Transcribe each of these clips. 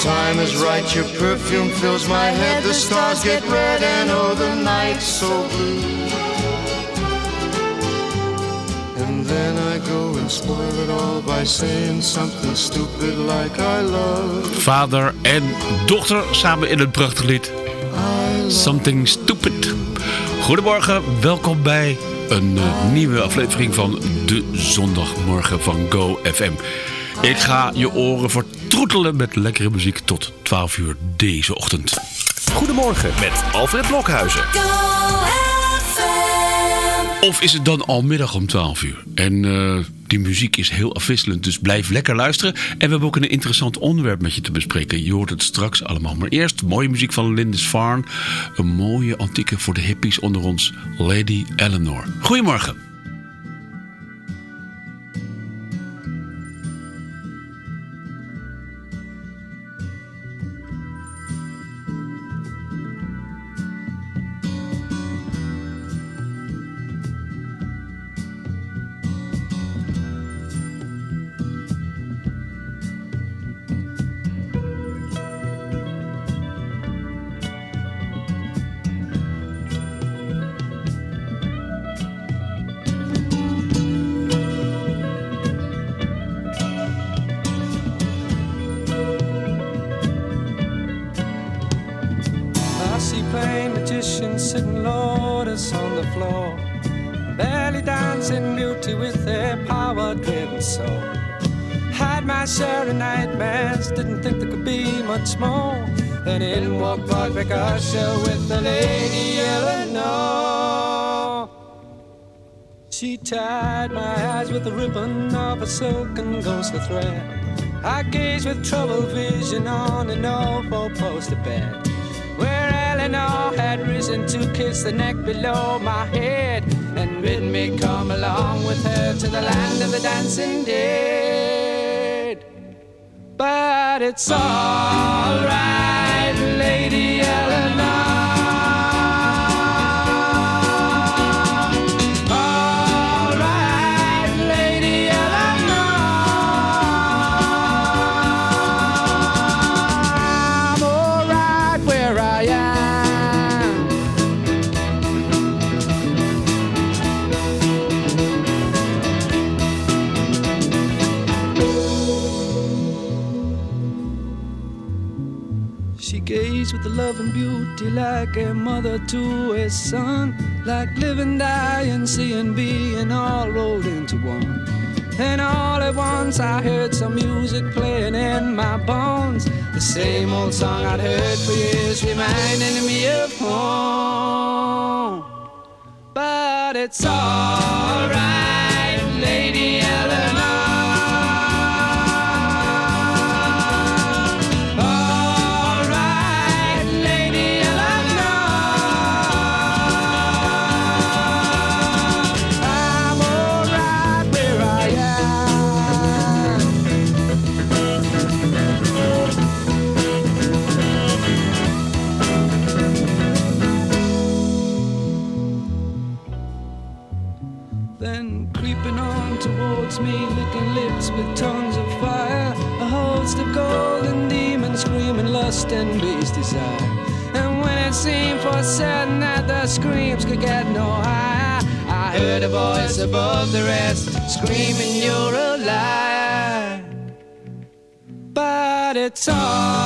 Time is right, your perfume fills my head, the stars get red, and oh, the night's so blue. And then I go and spoil it all by saying something stupid like I love. Vader en dochter samen in een prachtig lied. Something Stupid. Goedemorgen, welkom bij een uh, nieuwe aflevering van de zondagmorgen van Go FM. Ik ga je oren vertroetelen met lekkere muziek tot 12 uur deze ochtend. Goedemorgen met Alfred Blokhuizen. Of is het dan al middag om 12 uur? En uh, die muziek is heel afwisselend, dus blijf lekker luisteren. En we hebben ook een interessant onderwerp met je te bespreken. Je hoort het straks allemaal. Maar eerst mooie muziek van Lindis Farn. Een mooie antieke voor de hippies onder ons, Lady Eleanor. Goedemorgen. lotus on the floor, belly dancing beauty with their power-driven soul. Had my share of nightmares, didn't think there could be much more. Then in walked Roderick Usher with the Lady Eleanor. She tied my eyes with a ribbon of a silken ghostly thread. I gazed with troubled vision on an awful poster bed where Eleanor had risen to kiss the neck below my head, and bid me come along with her to the land of the dancing dead. But it's alright, love and beauty like a mother to a son, like living, dying, seeing, being all rolled into one. And all at once I heard some music playing in my bones. The same old song I'd heard for years, reminding me of home. But it's alright. Lady screaming, You're a liar. But it's alright,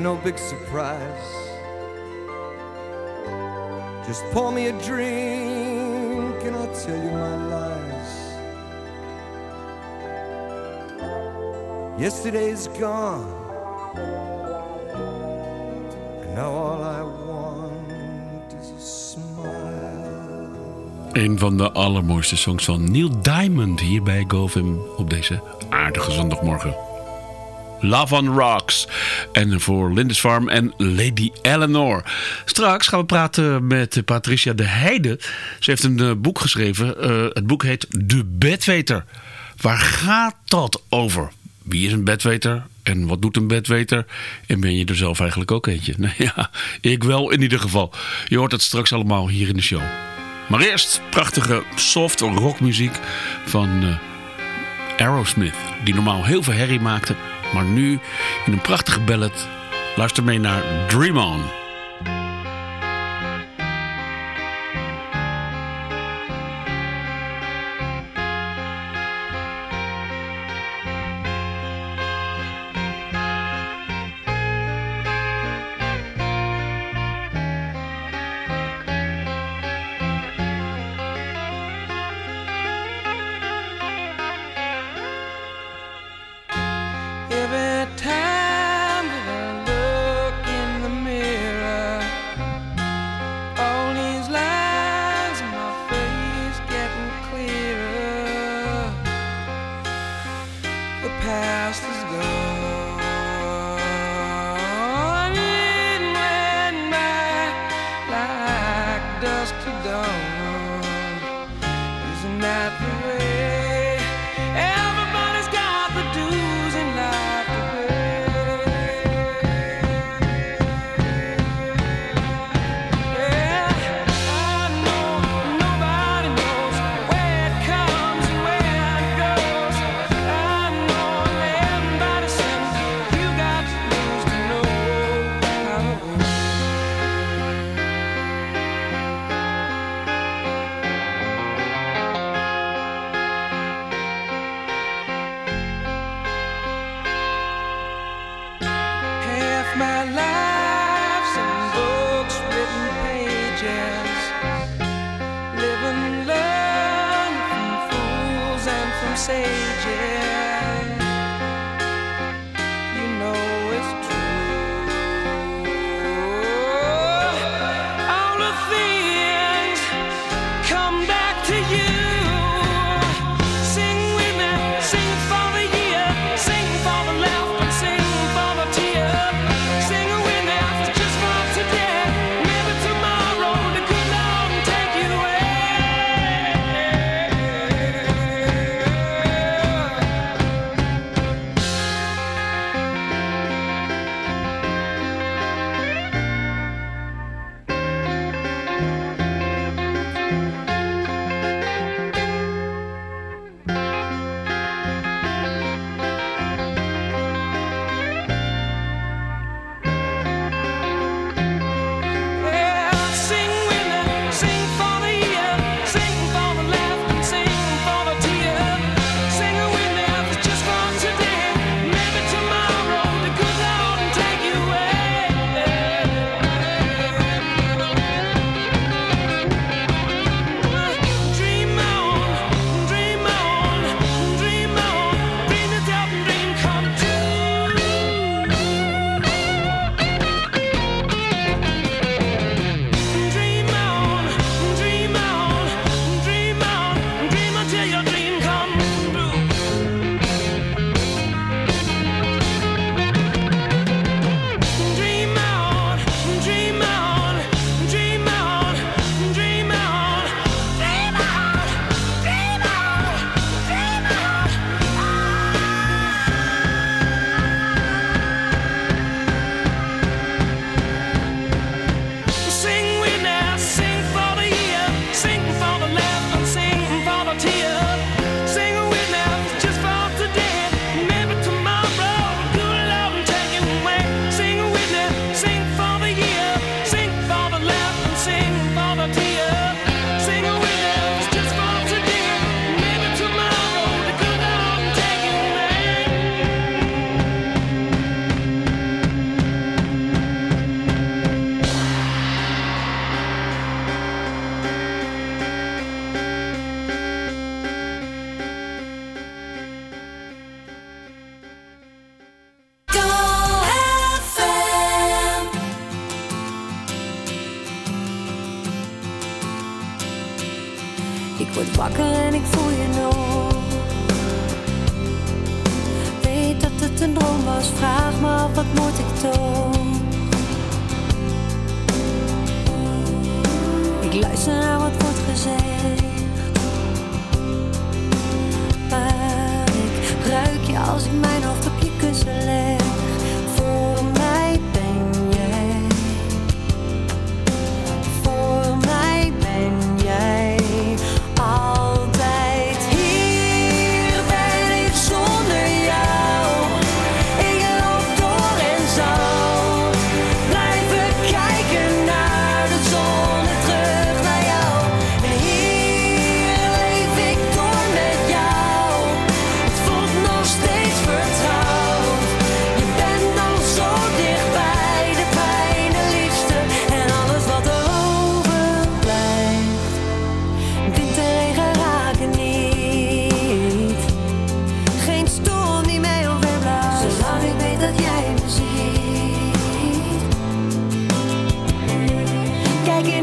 Ain't no big surprise. Just pour me a drink and I'll tell you my lies. Yesterday's gone. And now all I want is a smile. Een van de allermooiste songs van Neil Diamond hier bij op deze aardige zondagmorgen. Love on Rocks. En voor Lindisfarm en Lady Eleanor. Straks gaan we praten met Patricia de Heide. Ze heeft een eh, boek geschreven. Eh, het boek heet De Bedweter. Waar gaat dat over? Wie is een bedweter? En wat doet een bedweter? En ben je er zelf eigenlijk ook eentje? Nou ja, ik wel in ieder geval. Je hoort het straks allemaal hier in de show. Maar eerst prachtige soft rockmuziek van uh, Aerosmith. Die normaal heel veel herrie maakte. Maar nu in een prachtige ballad. Luister mee naar Dream On.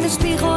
De spiegel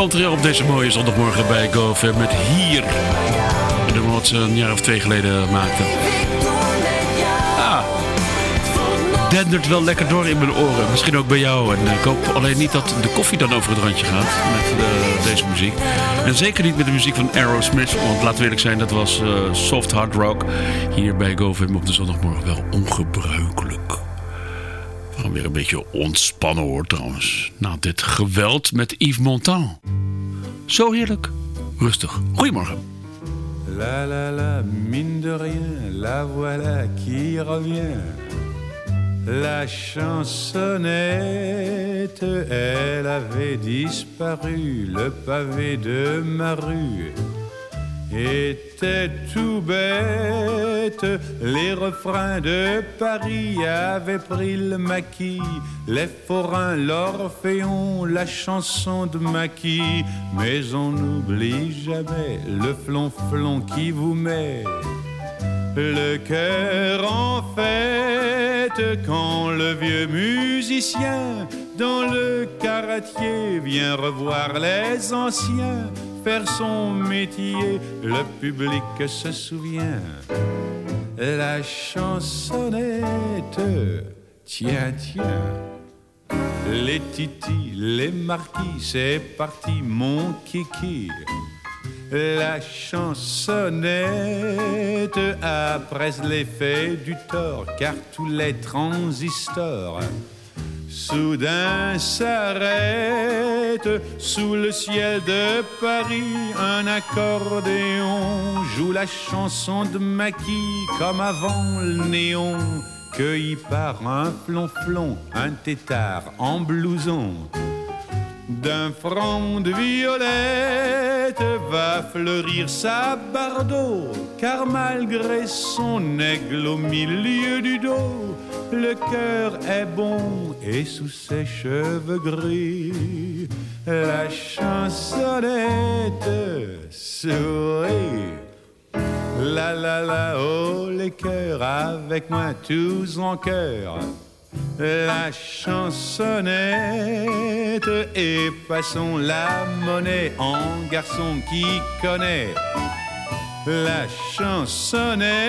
Montreal op deze mooie zondagmorgen bij GoFam met Hier. De wat ze een jaar of twee geleden maakten. Ah, dendert wel lekker door in mijn oren. Misschien ook bij jou. En ik hoop alleen niet dat de koffie dan over het randje gaat met eh, deze muziek. En zeker niet met de muziek van Aerosmith. Want laten we eerlijk zijn, dat was eh, soft hard rock. Hier bij GoFam op de zondagmorgen wel ongebruikelijk. Gaan weer een beetje ontspannen hoor trouwens. Na dit geweld met Yves Montand. Zo heerlijk. Rustig. Goedemorgen. La la la, mine de rien, la voilà qui revient. La chansonnette, elle avait disparu, le pavé de ma rue était tout bête. Les refrains de Paris avaient pris le maquis, les forains, l'orphéon, la chanson de maquis. Mais on n'oublie jamais le flonflon qui vous met le cœur en fête quand le vieux musicien dans le caratier vient revoir les anciens faire son métier, le public se souvient. La chansonnette, tiens, tiens. Les titis, les marquis, c'est parti mon kiki. La chansonnette après l'effet du tort, car tous les transistors soudain s'arrête sous le ciel de Paris. Un accordéon joue la chanson de Maquis comme avant le néon. Cueilli par un flonflon, un tétard en blouson. D'un front de violette va fleurir sa bardeau, car malgré son aigle au milieu du dos, le cœur est bon et sous ses cheveux gris, la chansonnette sourit. La la la, oh les cœurs, avec moi tous en cœur. La chansonnette et passons la monnaie en garçon qui connaît la chansonnette.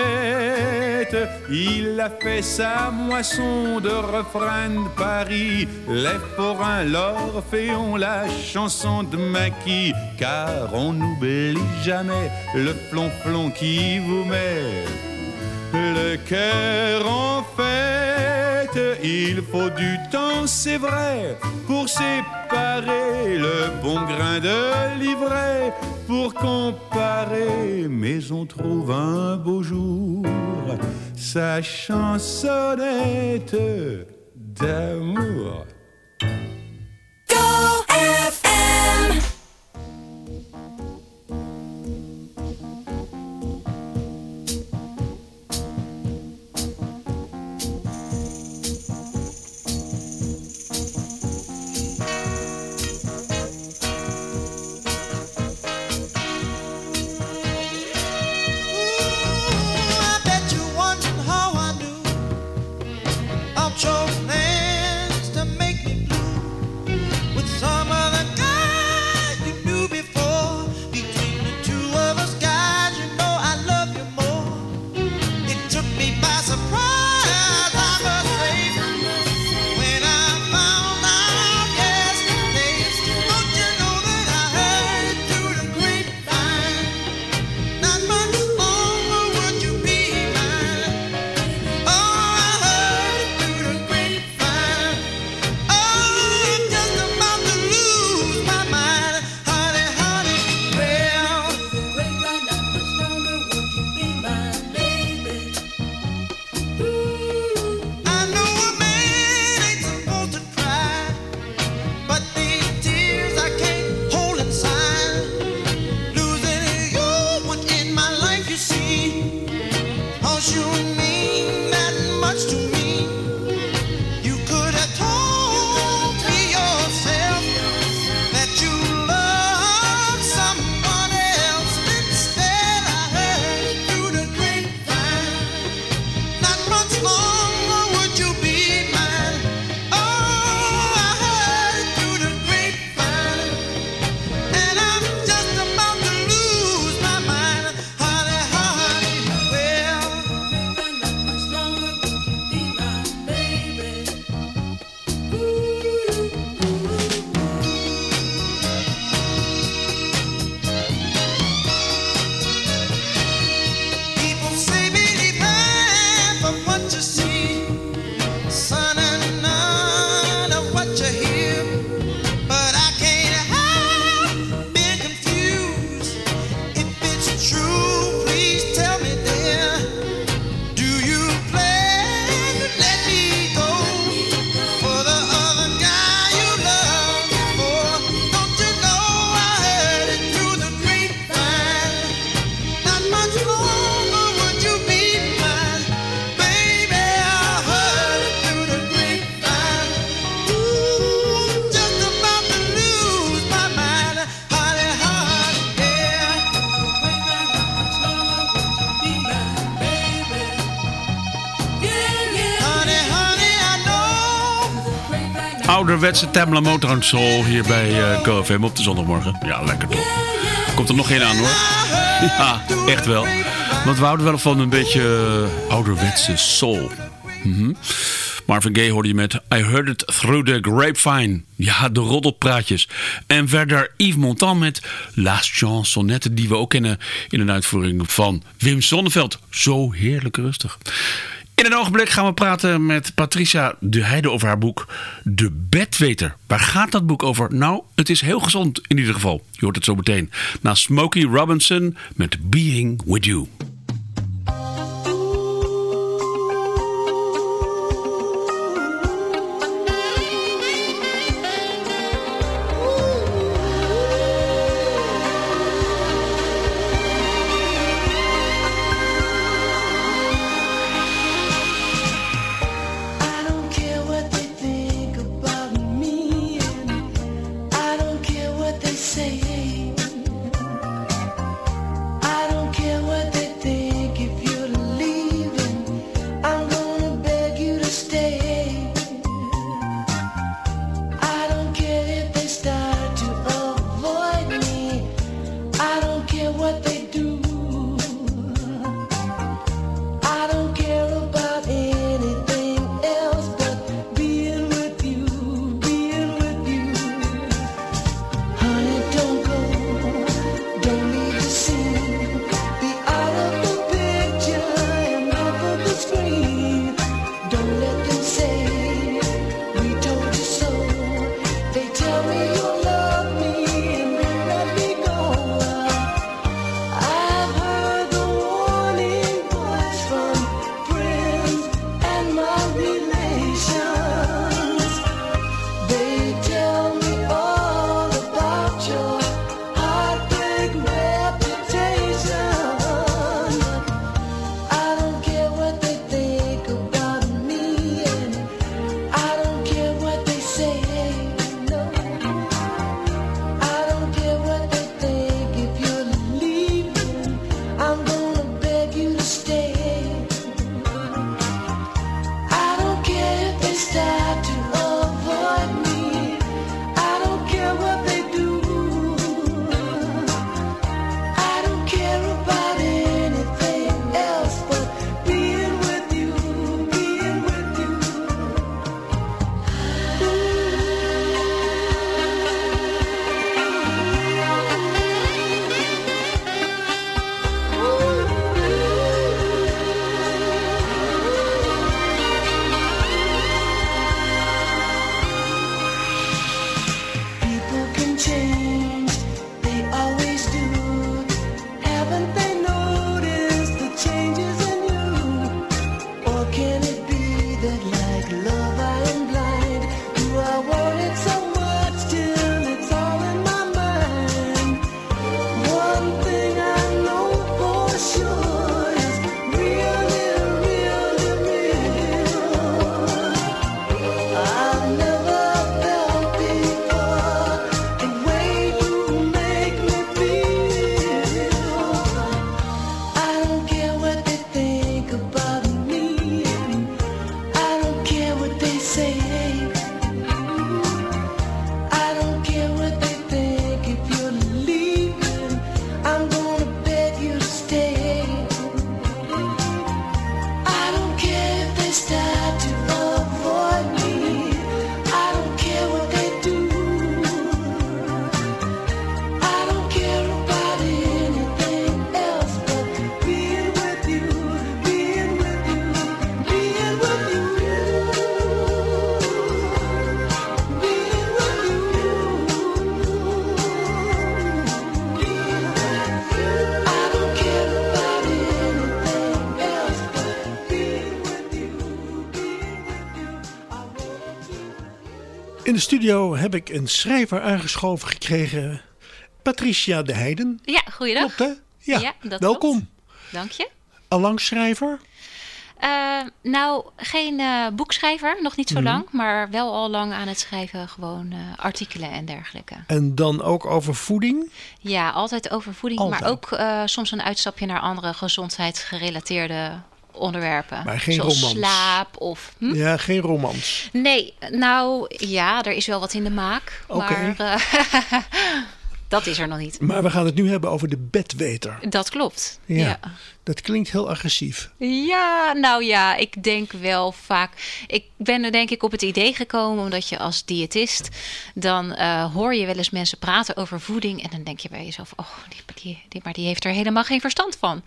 Il a fait sa moisson de refrain de Paris. Les forains, l'orphéon, la chanson de maquis. Car on n'oublie jamais le plomb-plomb qui vous met le cœur en fête. Il faut du temps, c'est vrai, pour séparer le bon grain de l'ivraie, pour comparer. Mais on trouve un beau jour sa chansonnette d'amour. Ouderwetse Tamla Motown Soul hier bij eh GoFM op de zondagmorgen. Ja, lekker toch. Komt er nog geen aan hoor. Ja, echt wel. Want we houden wel van een beetje eh, ouderwetse soul. Mhm. Marvin Gaye hoorde je met I Heard It Through the Grapevine. Ja, de roddelpraatjes. En verder Yves Montand met La Chansonnette, die we ook kennen in een uitvoering van Wim Sonneveld. Zo heerlijk rustig. In een ogenblik gaan we praten met Patricia de Heide over haar boek De Bedweter. Waar gaat dat boek over? Nou, het is heel gezond in ieder geval. Je hoort het zo meteen. Na Smokey Robinson met Being With You. In de studio heb ik een schrijver aangeschoven gekregen. Patricia de Heiden. Ja, goeiedag. Klopt hè? Ja, Ja, dat welkom. klopt. Dank je. Allang schrijver. Eh, nou, geen eh, boekschrijver, nog niet zo Mhm. lang, maar wel al lang aan het schrijven, gewoon eh, artikelen en dergelijke. En dan ook over voeding. Ja, altijd over voeding, Altijd. maar ook soms een uitstapje naar andere gezondheidsgerelateerde onderwerpen. Maar geen zoals romans. slaap of... hm? Ja, geen romans. Nee, nou ja, er is wel wat in de maak, Oké. maar eh, dat is er nog niet. Maar we gaan het nu hebben over de bedweter. Dat klopt. Ja. ja. Dat klinkt heel agressief. Ja, nou ja, ik denk wel vaak. Ik ben er denk ik op het idee gekomen omdat je als diëtist dan eh, hoor je wel eens mensen praten over voeding en dan denk je bij jezelf, oh, die, die, die- maar die heeft er helemaal geen verstand van.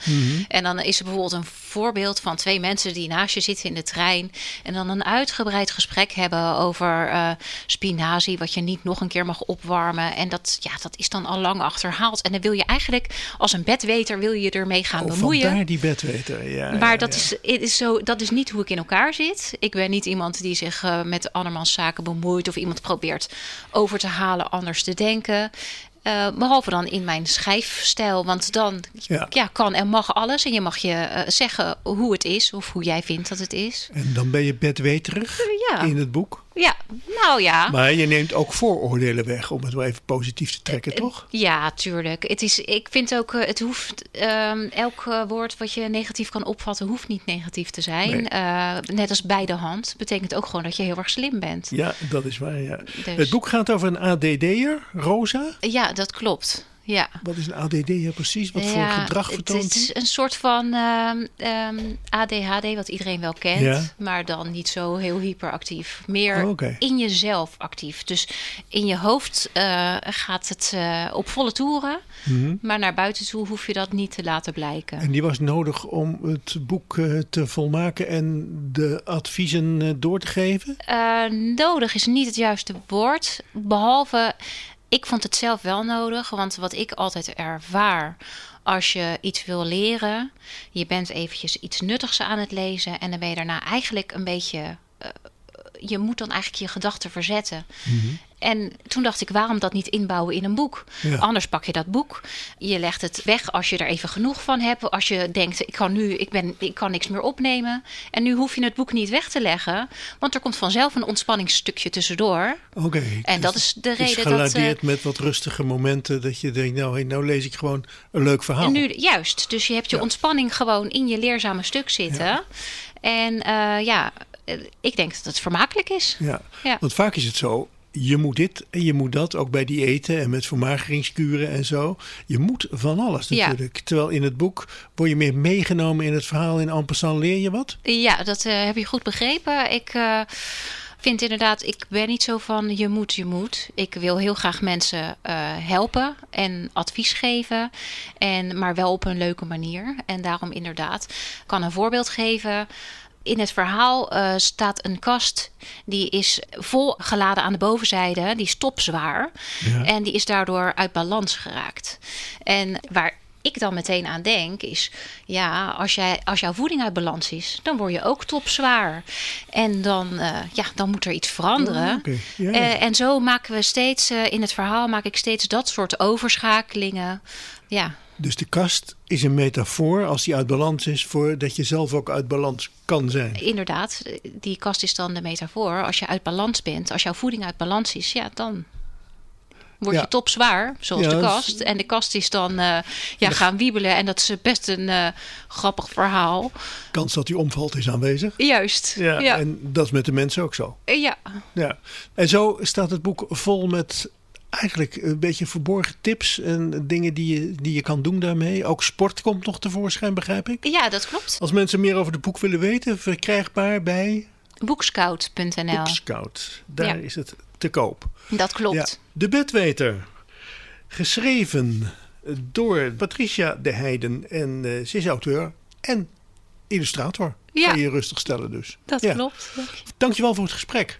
En dan is er bijvoorbeeld een voorbeeld van twee mensen die naast je zitten in de trein en dan een uitgebreid gesprek hebben over eh, spinazie, wat je niet nog een keer mag opwarmen. En dat, ja, dat is dan al lang achterhaald. En dan wil je eigenlijk als een bedweter wil je ermee gaan Oh, bemoeien. vandaar die bedweter. Ja, Maar ja, dat, ja. Is, het is zo, dat is niet hoe ik in elkaar zit. Ik ben niet iemand die zich eh, met andermans zaken bemoeit of iemand probeert over te halen anders te denken. Eh, behalve dan in mijn schrijfstijl. Want dan Ja. ja. kan en mag alles. En je mag je eh, zeggen hoe het is of hoe jij vindt dat het is. En dan ben je bedweterig Ja. in het boek. Ja, nou ja. Maar je neemt ook vooroordelen weg, om het wel even positief te trekken, toch? Ja, tuurlijk. Het is, ik vind ook, eh, het hoeft, ehm, elk eh, woord wat je negatief kan opvatten, hoeft niet negatief te zijn. Nee. Eh, net als bij de hand betekent ook gewoon dat je heel erg slim bent. Ja, dat is waar, ja. Dus- Het boek gaat over een ADD'er, Rosa. Ja, dat klopt. Ja. Wat is een ADD'er precies? Wat voor gedrag vertoont het is een soort van ehm, ehm, ADHD, wat iedereen wel kent, Ja. maar dan niet zo heel hyperactief. Meer Oh, in jezelf actief. Dus in je hoofd eh, gaat het eh, op volle toeren, Mhm. maar naar buiten toe hoef je dat niet te laten blijken. En die was nodig om het boek eh, te volmaken en de adviezen door te geven? Nodig is niet het juiste woord. Behalve, ik vond het zelf wel nodig. Want wat ik altijd ervaar als je iets wil leren, je bent eventjes iets nuttigs aan het lezen en dan ben je daarna eigenlijk een beetje. eh, je moet dan eigenlijk je gedachten verzetten. En toen dacht ik, waarom dat niet inbouwen in een boek? Ja. Anders pak je dat boek. Je legt het weg als je er even genoeg van hebt. Als je denkt, ik kan nu, ik ben, ik kan niks meer opnemen. En nu hoef je het boek niet weg te leggen. Want er komt vanzelf een ontspanningsstukje tussendoor. Oké. En dat is de Het is reden dat... eh, geladeerd met wat rustige momenten dat je denkt, nou, hey, nou lees ik gewoon een leuk verhaal. En nu, juist, dus je hebt je Ja. ontspanning gewoon in je leerzame stuk zitten. En eh, ja, eh, ik denk dat het vermakelijk is. Ja. Ja. want vaak is het zo, je moet dit en je moet dat, ook bij diëten en met vermageringskuren en zo. Je moet van alles Ja. natuurlijk. Terwijl in het boek word je meer meegenomen in het verhaal. In en passant leer je wat. Ja, dat eh, heb je goed begrepen. Ik eh, vind inderdaad, ik ben niet zo van je moet, je moet. Ik wil heel graag mensen eh, helpen en advies geven. En, maar wel op een leuke manier. En daarom inderdaad, ik kan een voorbeeld geven. In het verhaal eh, staat een kast die is vol geladen aan de bovenzijde. Die is topzwaar. Ja. En die is daardoor uit balans geraakt. En waar ik dan meteen aan denk is... ja, als, jij, als jouw voeding uit balans is... dan word je ook topzwaar. En dan, eh, ja, dan moet er iets veranderen. Oh. Eh, en zo maken we steeds... in het verhaal maak ik steeds dat soort overschakelingen. Ja, Dus de kast is een metafoor, als die uit balans is, voor dat je zelf ook uit balans kan zijn. inderdaad. Die kast is dan de metafoor. Als je uit balans bent, als jouw voeding uit balans is... ja, dan... Word Ja. je topzwaar, zoals Ja, de kast. En de kast is dan eh, ja, gaan wiebelen. En dat is best een eh, grappig verhaal. Kans dat die omvalt is aanwezig. Juist. Ja, Ja. en dat is met de mensen ook zo. ja. Ja. En zo staat het boek vol met eigenlijk een beetje verborgen tips en dingen die je, die je kan doen daarmee. Ook sport komt nog tevoorschijn, begrijp ik. ja, dat klopt. Als mensen meer over het boek willen weten, verkrijgbaar bij Boekscout.nl. Bookscout. Daar Ja. is het te koop. Dat klopt. Ja. De Bedweter. Geschreven door Patricia de Heiden. En eh, ze is auteur en illustrator. Ja. Kan je rustig stellen dus. Dat klopt. Dankjewel voor het gesprek.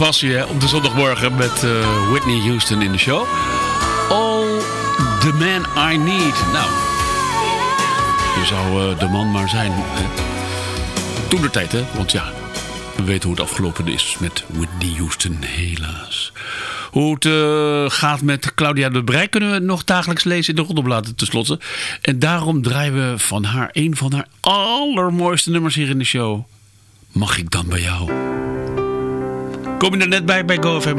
Passie op de zondagmorgen met eh, Whitney Houston in de show. All the man I need. Nou, je zou eh, de man maar zijn. Toen de tijd hè, want ja, we weten hoe het afgelopen is met Whitney Houston, helaas. Hoe het eh, gaat met Claudia de Brij kunnen we nog dagelijks lezen in de Roddelbladen tenslotte. En daarom draaien we van haar een van haar allermooiste nummers hier in de show. Mag ik dan bij jou? Kom je er net bij bij GoFM?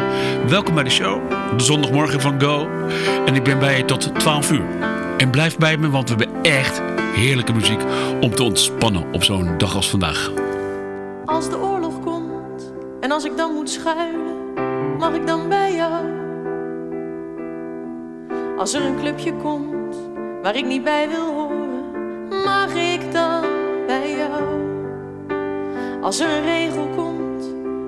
Welkom bij de show, de zondagmorgen van Go. En ik ben bij je tot 12 uur. En blijf bij me, want we hebben echt heerlijke muziek om te ontspannen op zo'n dag als vandaag. Als de oorlog komt en als ik dan moet schuilen, mag ik dan bij jou? Als er een clubje komt waar ik niet bij wil horen, mag ik dan bij jou? Als er een regel komt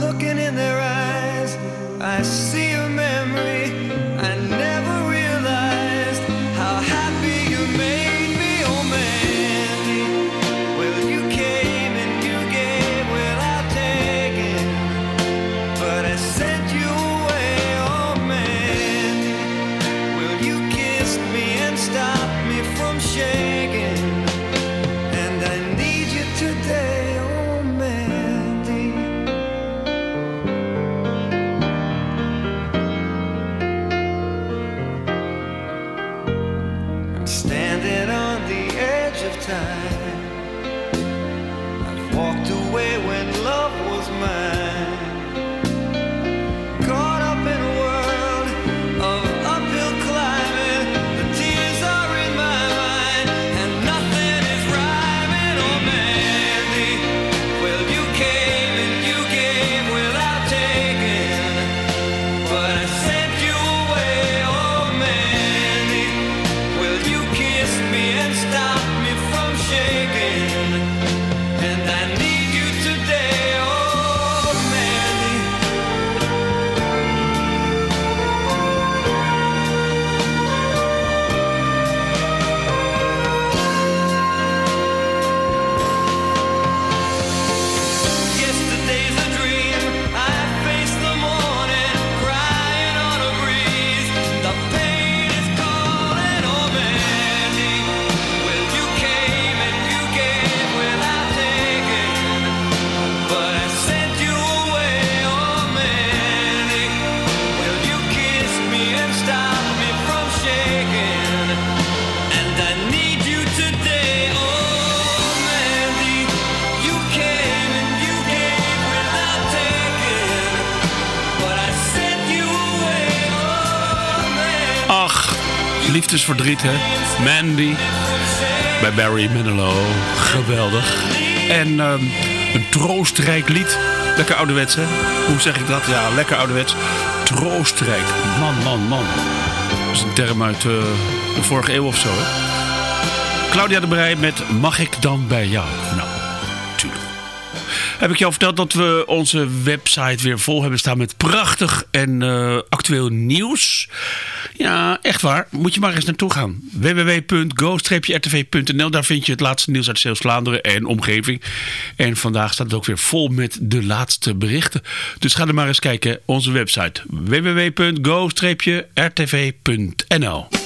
Looking in their eyes, I see liefdesverdriet, hè? Mandy. Bij Barry Manilow. Geweldig. En ehm, een troostrijk lied. Lekker ouderwets, hè? Hoe zeg ik dat? Ja, lekker ouderwets. Troostrijk. Man, man, man. Dat is een term uit eh, de vorige eeuw of zo, hè? Claudia de Brij met Mag ik dan bij jou? Nou, tuurlijk. Heb ik jou verteld dat we onze website weer vol hebben staan met prachtig en eh, actueel nieuws? Ja, echt waar. Moet je maar eens naartoe gaan. www.go-rtv.nl Daar vind je het laatste nieuws uit Zeeuws-Vlaanderen en omgeving. En vandaag staat het ook weer vol met de laatste berichten. Dus ga er maar eens kijken. Onze website www.go-rtv.nl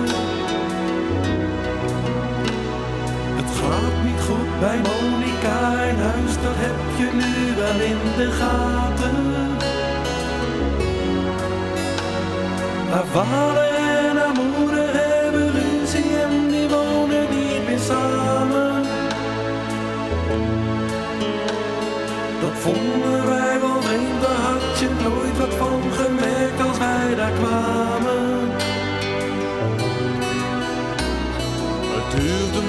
Gaat niet goed bij Monica in huis, dat heb je nu wel in de gaten. Haar vader en haar moeder hebben ruzie en die wonen niet meer samen. Dat vonden wij wel vreemd, daar had je nooit wat van gemerkt als wij daar kwamen.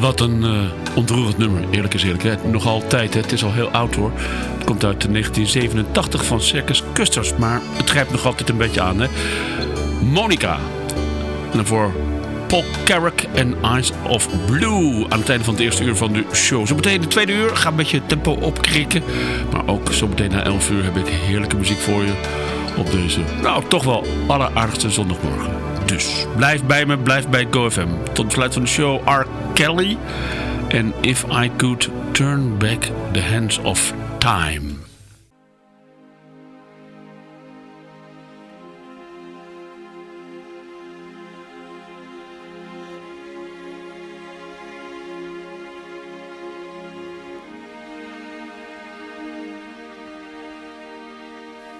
Wat een eh, ontroerend nummer, eerlijk is eerlijk. Hè. Nog altijd, hè. het is al heel oud hoor. Het komt uit 1987 van Circus Custers, maar het grijpt nog altijd een beetje aan. Hè. Monica. En daarvoor Paul Carrick en Eyes of Blue. Aan het einde van het eerste uur van de show. Zometeen de tweede uur. Ga een beetje tempo opkrikken. Maar ook zometeen na 11 uur heb ik heerlijke muziek voor je. Op deze, nou toch wel alleraardigste zondagmorgen. Dus blijf bij me, blijf bij GoFM. Tot besluit van de show R. Kelly. En If I Could Turn Back the Hands of Time.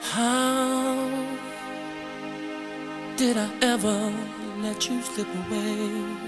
How did I ever let you slip away?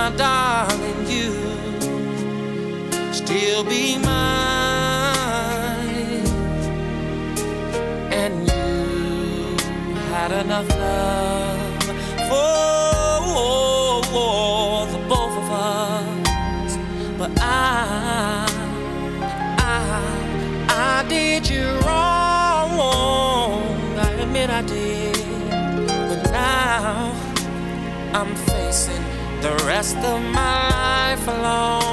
my darling, you still be mine. And you had enough love for. the rest of my life alone.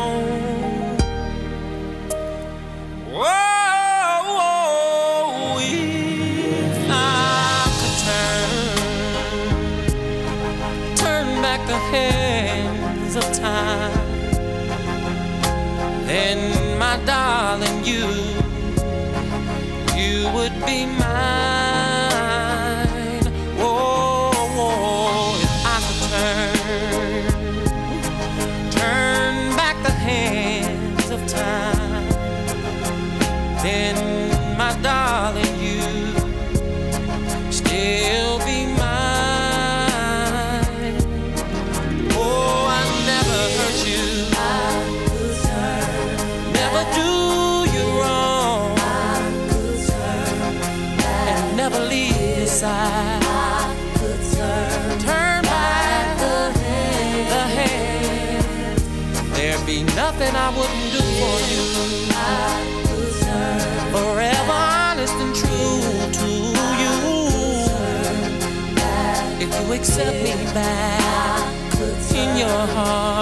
back in your heart.